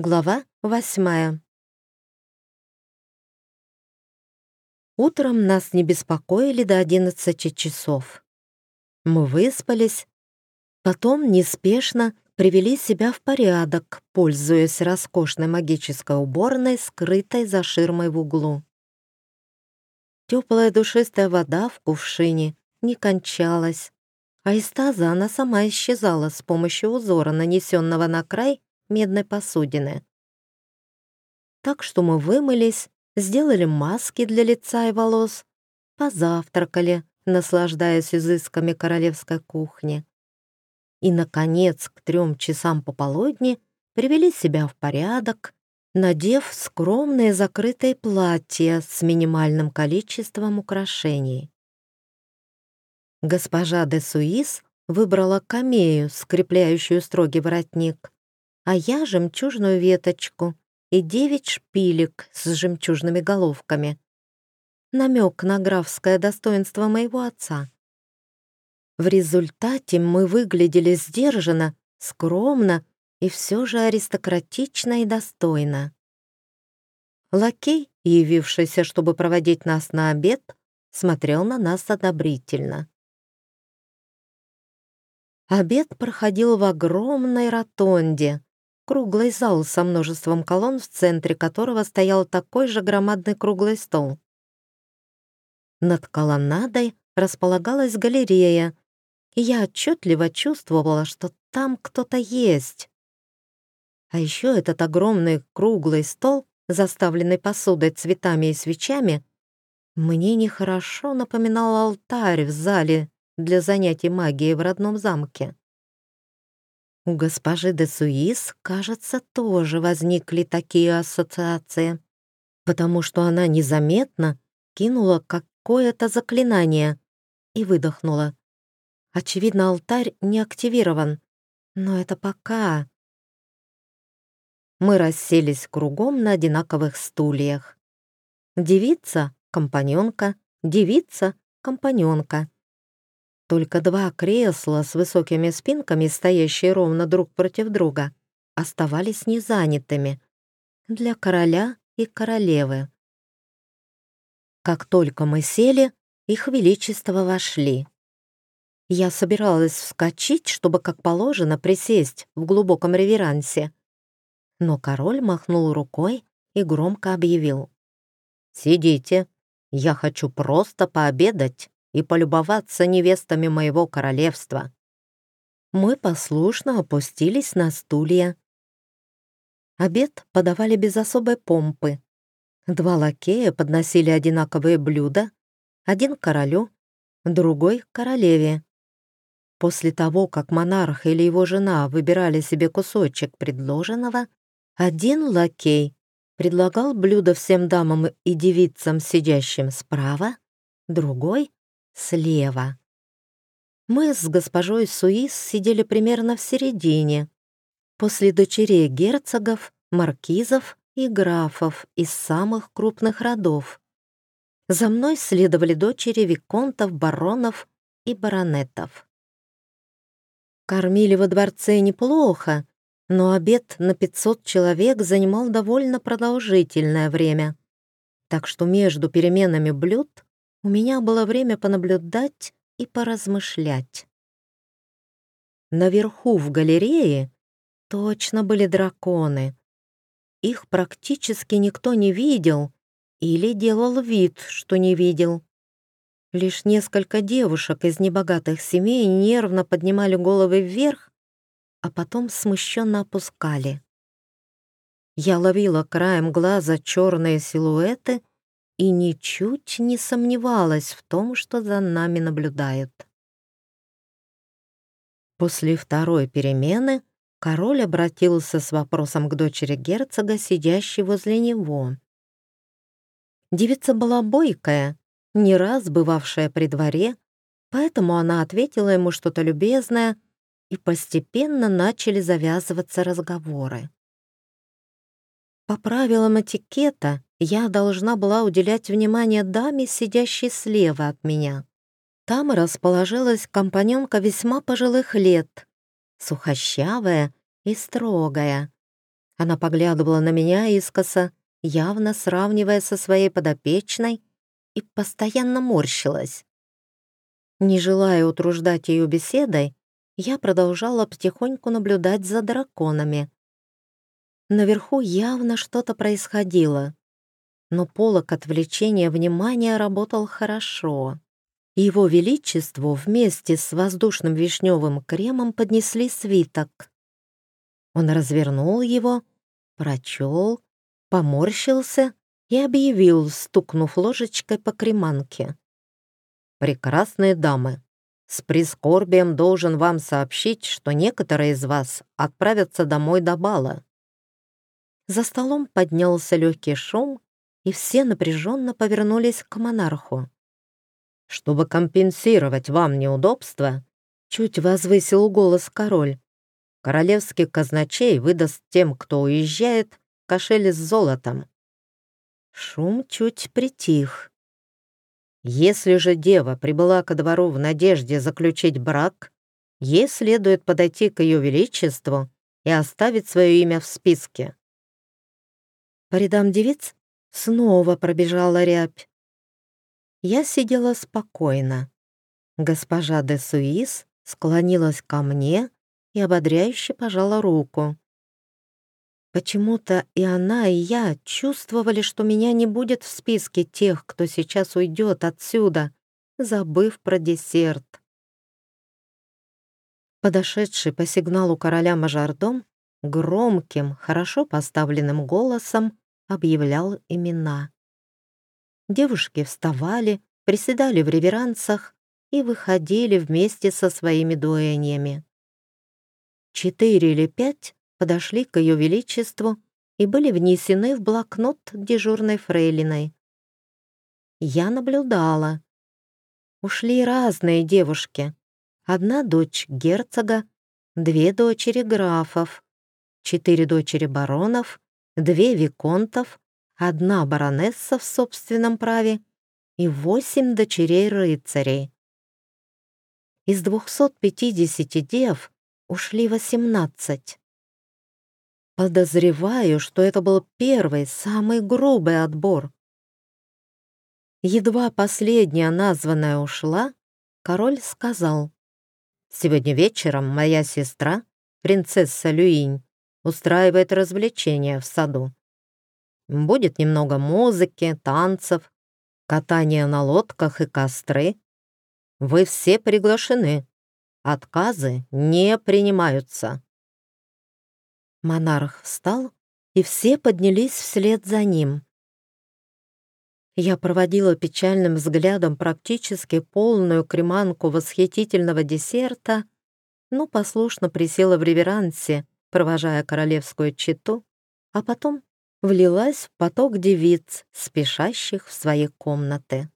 Глава восьмая. Утром нас не беспокоили до одиннадцати часов. Мы выспались, потом неспешно привели себя в порядок, пользуясь роскошной магической уборной, скрытой за ширмой в углу. Теплая душистая вода в кувшине не кончалась, а из таза она сама исчезала с помощью узора, нанесенного на край медной посудины. Так что мы вымылись, сделали маски для лица и волос, позавтракали, наслаждаясь изысками королевской кухни. И, наконец, к трем часам пополудни привели себя в порядок, надев скромные закрытые платья с минимальным количеством украшений. Госпожа де Суис выбрала камею, скрепляющую строгий воротник, а я жемчужную веточку и девять шпилек с жемчужными головками. Намек на графское достоинство моего отца. В результате мы выглядели сдержанно, скромно и все же аристократично и достойно. Лакей, явившийся, чтобы проводить нас на обед, смотрел на нас одобрительно. Обед проходил в огромной ротонде, круглый зал со множеством колонн, в центре которого стоял такой же громадный круглый стол. Над колоннадой располагалась галерея, и я отчетливо чувствовала, что там кто-то есть. А еще этот огромный круглый стол, заставленный посудой, цветами и свечами, мне нехорошо напоминал алтарь в зале для занятий магией в родном замке. У госпожи де Суис, кажется, тоже возникли такие ассоциации, потому что она незаметно кинула какое-то заклинание и выдохнула. Очевидно, алтарь не активирован, но это пока. Мы расселись кругом на одинаковых стульях. Девица — компаньонка, девица — компаньонка. Только два кресла с высокими спинками, стоящие ровно друг против друга, оставались незанятыми для короля и королевы. Как только мы сели, их величество вошли. Я собиралась вскочить, чтобы, как положено, присесть в глубоком реверансе. Но король махнул рукой и громко объявил. «Сидите, я хочу просто пообедать» и полюбоваться невестами моего королевства. Мы послушно опустились на стулья. Обед подавали без особой помпы. Два лакея подносили одинаковые блюда, один королю, другой королеве. После того, как монарх или его жена выбирали себе кусочек предложенного, один лакей предлагал блюдо всем дамам и девицам, сидящим справа, другой слева. Мы с госпожой Суис сидели примерно в середине, после дочерей герцогов, маркизов и графов из самых крупных родов. За мной следовали дочери виконтов, баронов и баронетов. Кормили во дворце неплохо, но обед на 500 человек занимал довольно продолжительное время. Так что между переменами блюд у меня было время понаблюдать и поразмышлять. Наверху в галерее точно были драконы. Их практически никто не видел или делал вид, что не видел. Лишь несколько девушек из небогатых семей нервно поднимали головы вверх, а потом смущенно опускали. Я ловила краем глаза черные силуэты и ничуть не сомневалась в том, что за нами наблюдают. После второй перемены король обратился с вопросом к дочери герцога, сидящей возле него. Девица была бойкая, не раз бывавшая при дворе, поэтому она ответила ему что-то любезное, и постепенно начали завязываться разговоры. По правилам этикета я должна была уделять внимание даме, сидящей слева от меня. Там расположилась компаньонка весьма пожилых лет, сухощавая и строгая. Она поглядывала на меня искоса, явно сравнивая со своей подопечной, и постоянно морщилась. Не желая утруждать ее беседой, я продолжала потихоньку наблюдать за драконами. Наверху явно что-то происходило, но полок отвлечения внимания работал хорошо. Его Величеству вместе с воздушным вишневым кремом поднесли свиток. Он развернул его, прочел, поморщился и объявил, стукнув ложечкой по креманке. «Прекрасные дамы, с прискорбием должен вам сообщить, что некоторые из вас отправятся домой до бала». За столом поднялся легкий шум, и все напряженно повернулись к монарху. «Чтобы компенсировать вам неудобства», чуть возвысил голос король, королевский казначей выдаст тем, кто уезжает, кошель с золотом. Шум чуть притих. Если же дева прибыла ко двору в надежде заключить брак, ей следует подойти к ее величеству и оставить свое имя в списке. По рядам девиц снова пробежала рябь. Я сидела спокойно. Госпожа де Суис склонилась ко мне и ободряюще пожала руку. Почему-то и она, и я чувствовали, что меня не будет в списке тех, кто сейчас уйдет отсюда, забыв про десерт. Подошедший по сигналу короля мажордом громким, хорошо поставленным голосом объявлял имена. Девушки вставали, приседали в реверансах и выходили вместе со своими дуэньями. Четыре или пять подошли к ее величеству и были внесены в блокнот дежурной фрейлиной. Я наблюдала. Ушли разные девушки. Одна дочь герцога, две дочери графов, четыре дочери баронов, две виконтов, одна баронесса в собственном праве и восемь дочерей рыцарей. Из 250 дев ушли 18. Подозреваю, что это был первый, самый грубый отбор. Едва последняя названная ушла, король сказал, «Сегодня вечером моя сестра, принцесса Люинь, устраивает развлечения в саду. Будет немного музыки, танцев, катания на лодках и костры. Вы все приглашены. Отказы не принимаются». Монарх встал, и все поднялись вслед за ним. Я проводила печальным взглядом практически полную креманку восхитительного десерта, но послушно присела в реверансе, провожая королевскую чету, а потом влилась в поток девиц, спешащих в свои комнаты.